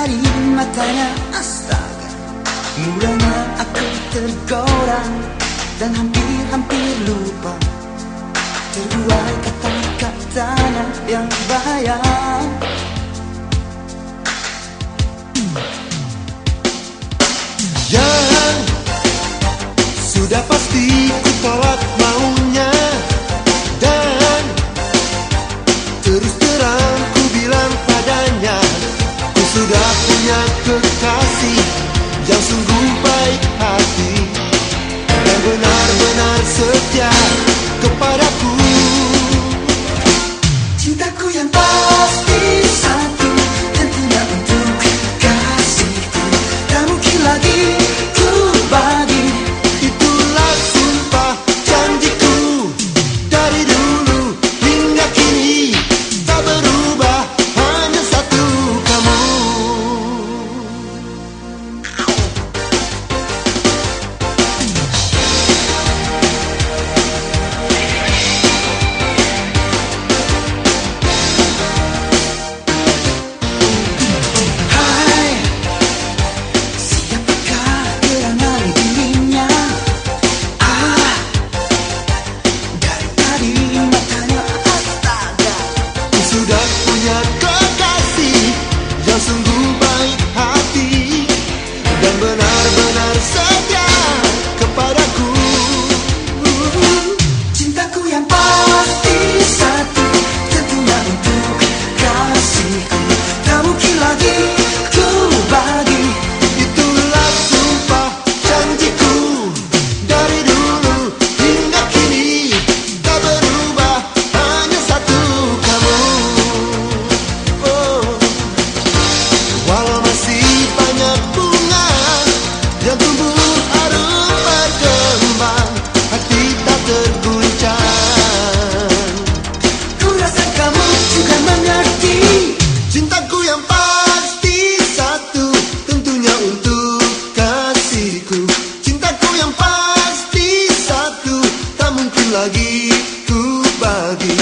Dari matanya astaga. Mulanya aku tergoda dan hampir-hampir lupa. Terbuai kata-katanya yang bahaya. Yang sudah pasti ku tolak lagi ku bagi.